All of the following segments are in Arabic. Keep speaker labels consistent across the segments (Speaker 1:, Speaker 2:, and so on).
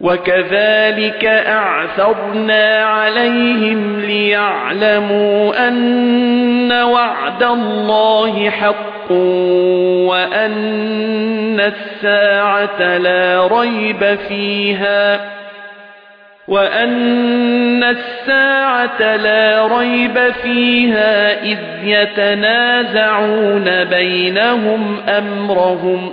Speaker 1: وَكَذَلِكَ أَعْثَرْنَا عَلَيْهِمْ لِيَعْلَمُوا أَنَّ وَعْدَ اللَّهِ حَقٌّ وَأَنَّ السَّاعَةَ لَا رَيْبَ فِيهَا وَأَنَّ السَّاعَةَ لَا رَيْبَ فِيهَا إِذْ يَتَنَازَعُونَ بَيْنَهُمْ أَمْرَهُمْ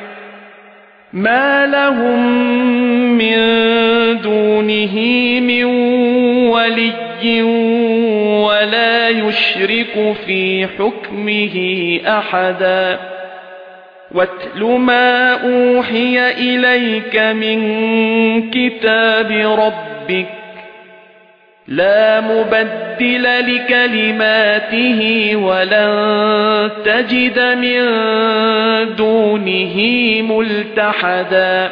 Speaker 1: مَا لَهُم مِّن دُونِهِ مِن وَلِيٍّ وَلَا يُشْرِكُ فِي حُكْمِهِ أَحَدًا وَاتْلُ مَا أُوحِيَ إِلَيْكَ مِن كِتَابِ رَبِّكَ لا مبدل لكلماته ولن تجد من دونه ملتحدا.